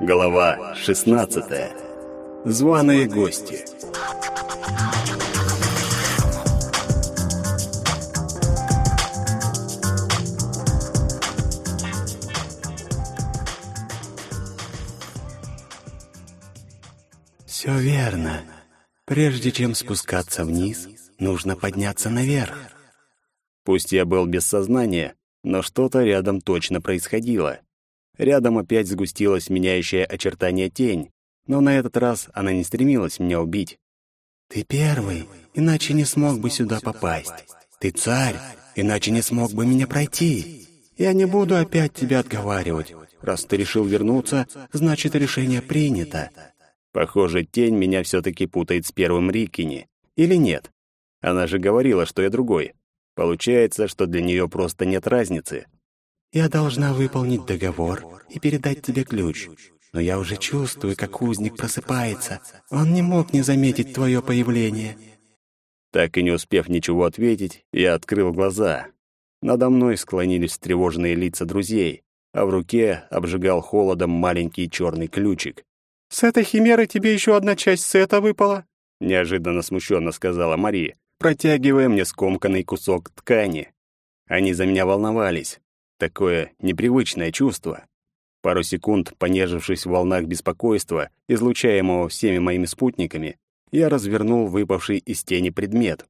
Глава 16. Званые гости. Все верно. Прежде чем спускаться вниз, нужно подняться наверх. Пусть я был без сознания, но что-то рядом точно происходило. Рядом опять сгустилась меняющая очертания тень, но на этот раз она не стремилась меня убить. «Ты первый, иначе не смог бы сюда попасть. Ты царь, иначе не смог бы меня пройти. Я не буду опять тебя отговаривать. Раз ты решил вернуться, значит, решение принято». Похоже, тень меня все-таки путает с первым Рикини. Или нет? Она же говорила, что я другой. Получается, что для нее просто нет разницы. Я должна выполнить договор и передать тебе ключ. Но я уже чувствую, как узник просыпается. Он не мог не заметить твое появление». Так и не успев ничего ответить, я открыл глаза. Надо мной склонились встревоженные лица друзей, а в руке обжигал холодом маленький черный ключик. «С этой химеры тебе еще одна часть сета выпала?» неожиданно смущенно сказала Мария, протягивая мне скомканный кусок ткани. Они за меня волновались, Такое непривычное чувство. Пару секунд, понежившись в волнах беспокойства, излучаемого всеми моими спутниками, я развернул выпавший из тени предмет.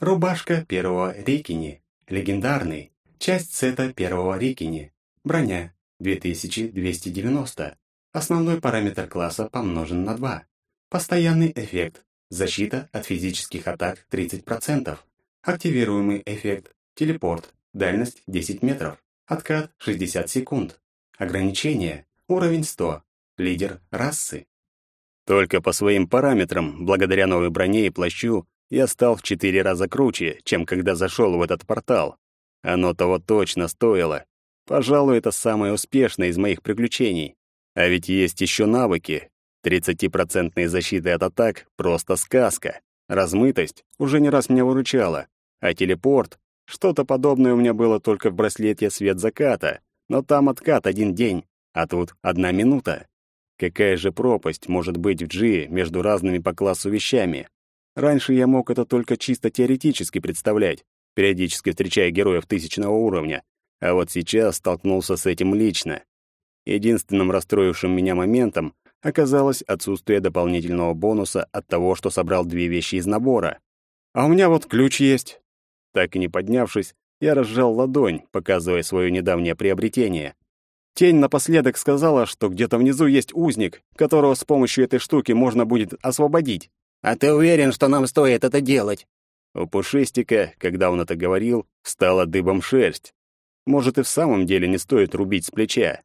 Рубашка первого Рикини. Легендарный. Часть сета первого Рикини. Броня 2290. Основной параметр класса помножен на 2. Постоянный эффект. Защита от физических атак 30%. Активируемый эффект. Телепорт Дальность 10 метров. Откат 60 секунд. Ограничение. Уровень 100. Лидер расы. Только по своим параметрам, благодаря новой броне и плащу, я стал в четыре раза круче, чем когда зашел в этот портал. Оно того точно стоило. Пожалуй, это самое успешное из моих приключений. А ведь есть еще навыки. 30% защиты от атак — просто сказка. Размытость уже не раз меня выручала. А телепорт что-то подобное у меня было только в браслете «Свет заката», но там откат один день, а тут одна минута. Какая же пропасть может быть в G между разными по классу вещами? Раньше я мог это только чисто теоретически представлять, периодически встречая героев тысячного уровня, а вот сейчас столкнулся с этим лично. Единственным расстроившим меня моментом оказалось отсутствие дополнительного бонуса от того, что собрал две вещи из набора. А у меня вот ключ есть. Так и не поднявшись, я разжал ладонь, показывая свое недавнее приобретение. Тень напоследок сказала, что где-то внизу есть узник, которого с помощью этой штуки можно будет освободить. «А ты уверен, что нам стоит это делать?» У Пушистика, когда он это говорил, стала дыбом шерсть. Может, и в самом деле не стоит рубить с плеча.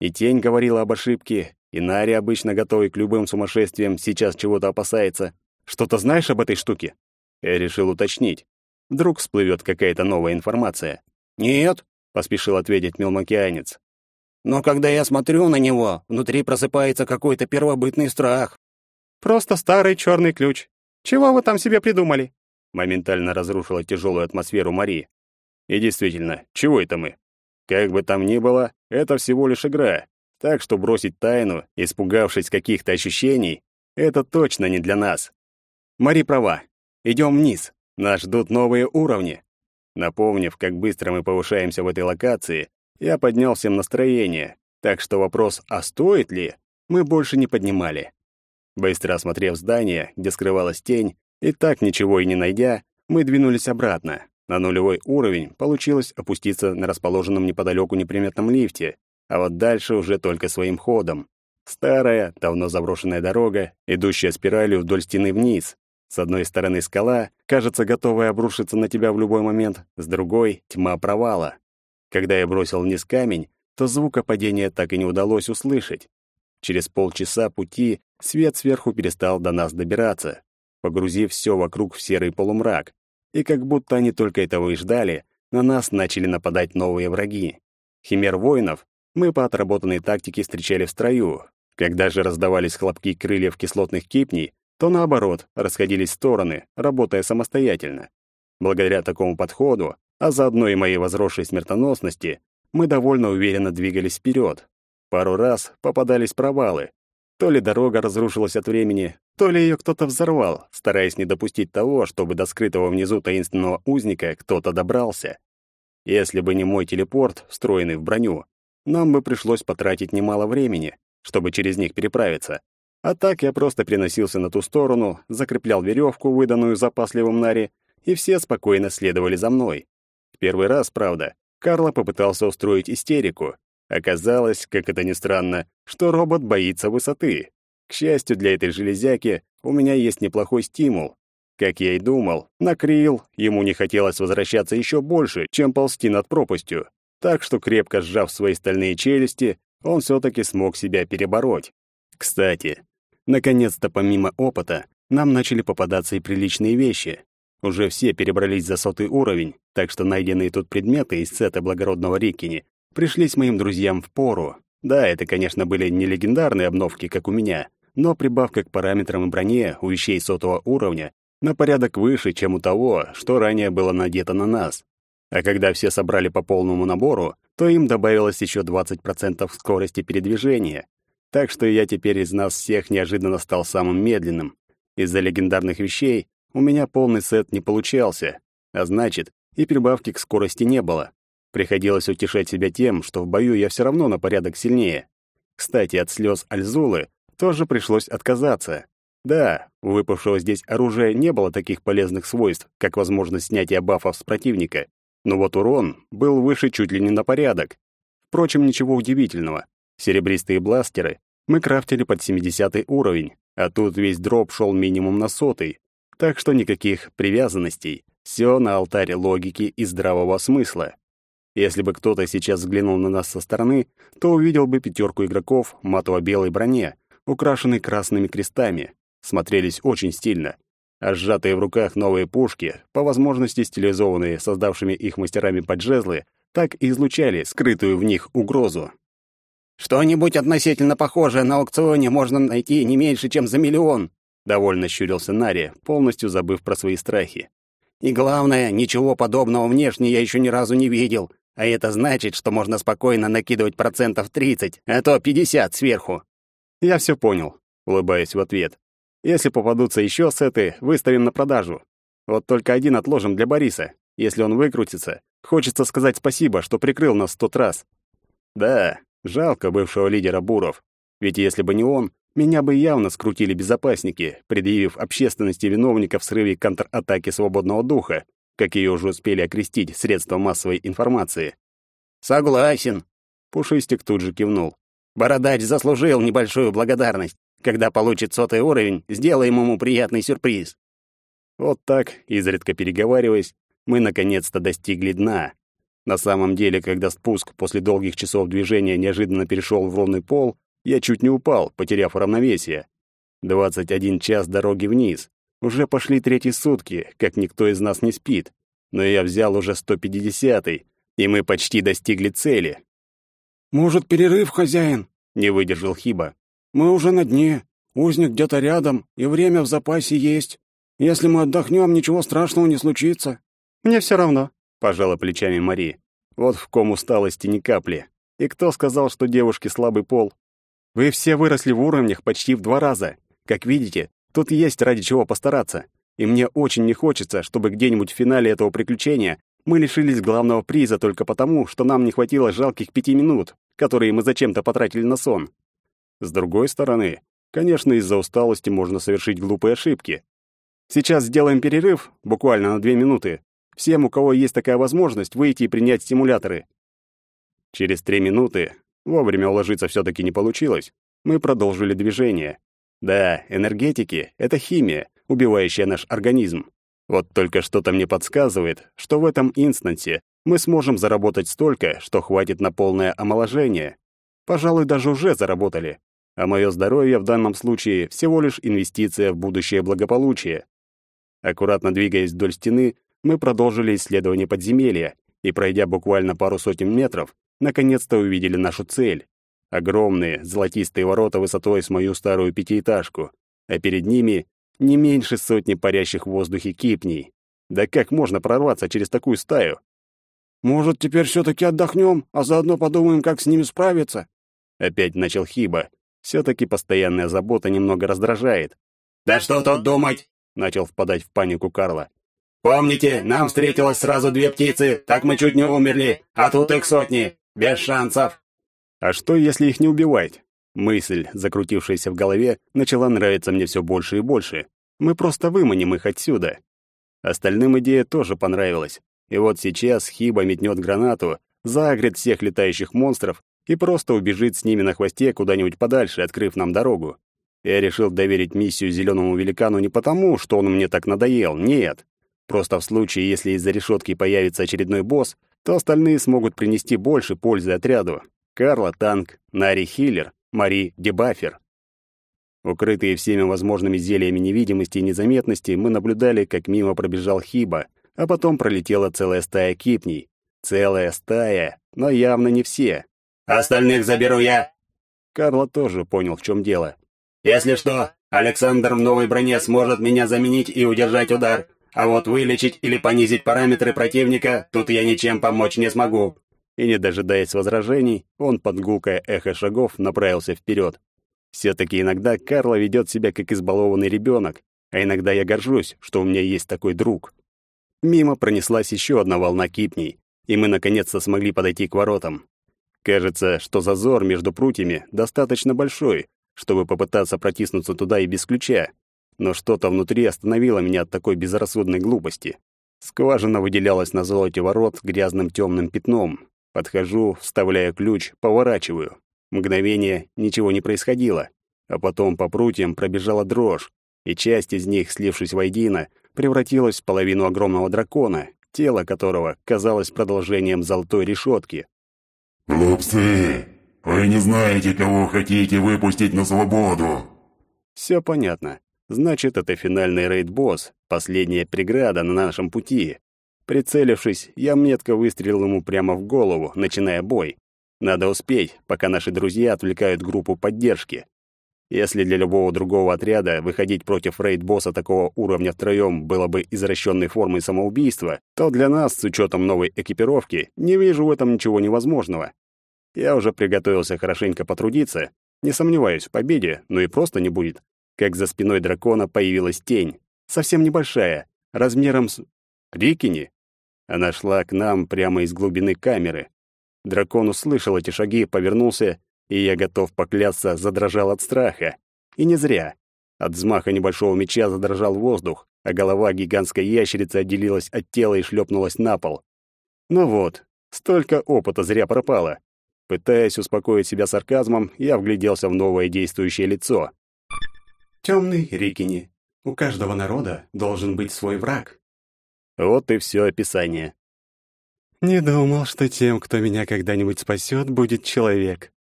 И Тень говорила об ошибке, и Нари, обычно готовый к любым сумасшествиям, сейчас чего-то опасается. «Что-то знаешь об этой штуке?» Я решил уточнить. Вдруг всплывет какая-то новая информация. «Нет», — поспешил ответить мелмокеанец. «Но когда я смотрю на него, внутри просыпается какой-то первобытный страх». «Просто старый черный ключ. Чего вы там себе придумали?» Моментально разрушила тяжелую атмосферу Марии. И действительно, чего это мы? Как бы там ни было, это всего лишь игра. Так что бросить тайну, испугавшись каких-то ощущений, это точно не для нас. Мари права. Идем вниз. Нас ждут новые уровни. Напомнив, как быстро мы повышаемся в этой локации, я поднял всем настроение, так что вопрос «а стоит ли?» мы больше не поднимали. Быстро осмотрев здание, где скрывалась тень, и так ничего и не найдя, мы двинулись обратно. На нулевой уровень получилось опуститься на расположенном неподалеку неприметном лифте, а вот дальше уже только своим ходом. Старая, давно заброшенная дорога, идущая спиралью вдоль стены вниз, с одной стороны скала, кажется, готовая обрушиться на тебя в любой момент, с другой — тьма провала. Когда я бросил вниз камень, то звука падения так и не удалось услышать. Через полчаса пути свет сверху перестал до нас добираться, погрузив все вокруг в серый полумрак. И как будто они только этого и ждали, на нас начали нападать новые враги. Химер воинов мы по отработанной тактике встречали в строю. Когда же раздавались хлопки крыльев кислотных кипней, то наоборот, расходились стороны, работая самостоятельно. Благодаря такому подходу, а заодно и моей возросшей смертоносности, мы довольно уверенно двигались вперед. Пару раз попадались провалы. То ли дорога разрушилась от времени, то ли ее кто-то взорвал, стараясь не допустить того, чтобы до скрытого внизу таинственного узника кто-то добрался. Если бы не мой телепорт, встроенный в броню, нам бы пришлось потратить немало времени, чтобы через них переправиться. А так я просто переносился на ту сторону, закреплял веревку, выданную запасливым Нари, и все спокойно следовали за мной. В первый раз, правда, Карло попытался устроить истерику. Оказалось, как это ни странно, что робот боится высоты. К счастью для этой железяки, у меня есть неплохой стимул. Как я и думал, накрил, ему не хотелось возвращаться еще больше, чем ползти над пропастью. Так что, крепко сжав свои стальные челюсти, он все-таки смог себя перебороть. Кстати, наконец-то помимо опыта, нам начали попадаться и приличные вещи. Уже все перебрались за сотый уровень, так что найденные тут предметы из сета благородного Рикини пришлись моим друзьям в пору. Да, это, конечно, были не легендарные обновки, как у меня, но прибавка к параметрам и броне у вещей сотого уровня на порядок выше, чем у того, что ранее было надето на нас. А когда все собрали по полному набору, то им добавилось еще 20% скорости передвижения. Так что я теперь из нас всех неожиданно стал самым медленным. Из-за легендарных вещей у меня полный сет не получался, а значит, и прибавки к скорости не было. Приходилось утешать себя тем, что в бою я все равно на порядок сильнее. Кстати, от слез Альзулы тоже пришлось отказаться. Да, у выпавшего здесь оружия не было таких полезных свойств, как возможность снятия бафов с противника, но вот урон был выше чуть ли не на порядок. Впрочем, ничего удивительного. Серебристые бластеры мы крафтили под 70 уровень, а тут весь дроп шел минимум на сотый, так что никаких привязанностей, все на алтарь логики и здравого смысла. Если бы кто-то сейчас взглянул на нас со стороны, то увидел бы пятерку игроков в матово-белой броне, украшенной красными крестами. Смотрелись очень стильно. А сжатые в руках новые пушки, по возможности стилизованные создавшими их мастерами поджезлы, так и излучали скрытую в них угрозу. «Что-нибудь относительно похожее на аукционе можно найти не меньше, чем за миллион», — довольно щурился Нари, полностью забыв про свои страхи. «И главное, ничего подобного внешне я еще ни разу не видел, а это значит, что можно спокойно накидывать процентов 30, а то 50 сверху. Я все понял, улыбаясь в ответ. Если попадутся еще сеты, выставим на продажу. Вот только один отложим для Бориса. Если он выкрутится, хочется сказать спасибо, что прикрыл нас в тот раз. Да, жалко бывшего лидера Буров. Ведь если бы не он, меня бы явно скрутили безопасники, предъявив общественности виновника в срыве контратаки свободного духа, как ее уже успели окрестить средства массовой информации. «Согласен», — Пушистик тут же кивнул. «Бородач заслужил небольшую благодарность. Когда получит сотый уровень, сделаем ему приятный сюрприз». Вот так, изредка переговариваясь, мы наконец-то достигли дна. На самом деле, когда спуск после долгих часов движения неожиданно перешел в ровный пол, я чуть не упал, потеряв равновесие. 21 час дороги вниз. Уже пошли третьи сутки, как никто из нас не спит. Но я взял уже 150-й, и мы почти достигли цели. «Может, перерыв, хозяин?» — не выдержал Хиба. «Мы уже на дне. Узник где-то рядом, и время в запасе есть. Если мы отдохнем, ничего страшного не случится». «Мне все равно», — пожала плечами Мари. Вот в ком усталости ни капли. И кто сказал, что девушки слабый пол? Вы все выросли в уровнях почти в два раза. Как видите, Тут есть ради чего постараться. И мне очень не хочется, чтобы где-нибудь в финале этого приключения мы лишились главного приза только потому, что нам не хватило жалких пяти минут, которые мы зачем-то потратили на сон. С другой стороны, конечно, из-за усталости можно совершить глупые ошибки. Сейчас сделаем перерыв, буквально на две минуты. Всем, у кого есть такая возможность, выйти и принять стимуляторы. Через три минуты, вовремя уложиться все таки не получилось, мы продолжили движение. Да, энергетики — это химия, убивающая наш организм. Вот только что-то мне подсказывает, что в этом инстансе мы сможем заработать столько, что хватит на полное омоложение. Пожалуй, даже уже заработали. А мое здоровье в данном случае всего лишь инвестиция в будущее благополучие. Аккуратно двигаясь вдоль стены, мы продолжили исследование подземелья и, пройдя буквально пару сотен метров, наконец-то увидели нашу цель. Огромные золотистые ворота высотой с мою старую пятиэтажку, а перед ними не меньше сотни парящих в воздухе кипней. Да как можно прорваться через такую стаю? «Может, теперь все-таки отдохнем, а заодно подумаем, как с ними справиться?» Опять начал Хиба. Все-таки постоянная забота немного раздражает. «Да что тут думать?» — начал впадать в панику Карла. «Помните, нам встретилось сразу две птицы, так мы чуть не умерли, а тут их сотни, без шансов». «А что, если их не убивать?» Мысль, закрутившаяся в голове, начала нравиться мне все больше и больше. Мы просто выманим их отсюда. Остальным идея тоже понравилась. И вот сейчас Хиба метнет гранату, загрет всех летающих монстров и просто убежит с ними на хвосте куда-нибудь подальше, открыв нам дорогу. Я решил доверить миссию зеленому великану не потому, что он мне так надоел, нет. Просто в случае, если из-за решетки появится очередной босс, то остальные смогут принести больше пользы отряду. Карла — танк, Нари — хиллер, Мари — дебафер. Укрытые всеми возможными зельями невидимости и незаметности, мы наблюдали, как мимо пробежал Хиба, а потом пролетела целая стая кипней. Целая стая, но явно не все. «Остальных заберу я!» Карло тоже понял, в чем дело. «Если что, Александр в новой броне сможет меня заменить и удержать удар, а вот вылечить или понизить параметры противника тут я ничем помочь не смогу и, не дожидаясь возражений, он под гулкое эхо шагов направился вперед. Все-таки иногда Карло ведет себя как избалованный ребенок, а иногда я горжусь, что у меня есть такой друг. Мимо пронеслась еще одна волна кипней, и мы наконец-то смогли подойти к воротам. Кажется, что зазор между прутьями достаточно большой, чтобы попытаться протиснуться туда и без ключа, но что-то внутри остановило меня от такой безрассудной глупости. Скважина выделялась на золоте ворот грязным темным пятном, Подхожу, вставляю ключ, поворачиваю. Мгновение ничего не происходило, а потом по прутьям пробежала дрожь, и часть из них, слившись воедино, превратилась в половину огромного дракона, тело которого казалось продолжением золотой решетки. «Глупцы! Вы не знаете, кого хотите выпустить на свободу!» Все понятно. Значит, это финальный рейд-босс, последняя преграда на нашем пути. Прицелившись, я метко выстрелил ему прямо в голову, начиная бой. Надо успеть, пока наши друзья отвлекают группу поддержки. Если для любого другого отряда выходить против рейд-босса такого уровня втроем было бы извращенной формой самоубийства, то для нас, с учетом новой экипировки, не вижу в этом ничего невозможного. Я уже приготовился хорошенько потрудиться, не сомневаюсь в победе, но и просто не будет. Как за спиной дракона появилась тень, совсем небольшая, размером с... Рикини? Она шла к нам прямо из глубины камеры. Дракон услышал эти шаги, повернулся, и я готов поклясться, задрожал от страха. И не зря. От взмаха небольшого меча задрожал воздух, а голова гигантской ящерицы отделилась от тела и шлепнулась на пол. Ну вот, столько опыта зря пропало. Пытаясь успокоить себя сарказмом, я вгляделся в новое действующее лицо. Темный Рикини. У каждого народа должен быть свой враг. Вот и все описание. Не думал, что тем, кто меня когда-нибудь спасет, будет человек.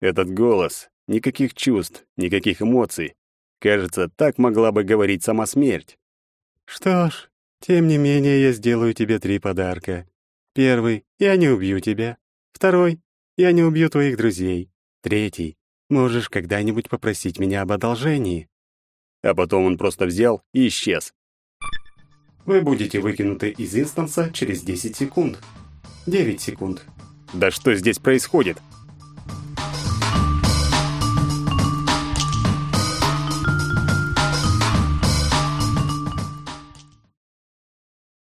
Этот голос, никаких чувств, никаких эмоций. Кажется, так могла бы говорить сама смерть. Что ж, тем не менее я сделаю тебе три подарка. Первый — я не убью тебя. Второй — я не убью твоих друзей. Третий — можешь когда-нибудь попросить меня об одолжении. А потом он просто взял и исчез. Вы будете выкинуты из инстанса через 10 секунд. 9 секунд. Да что здесь происходит?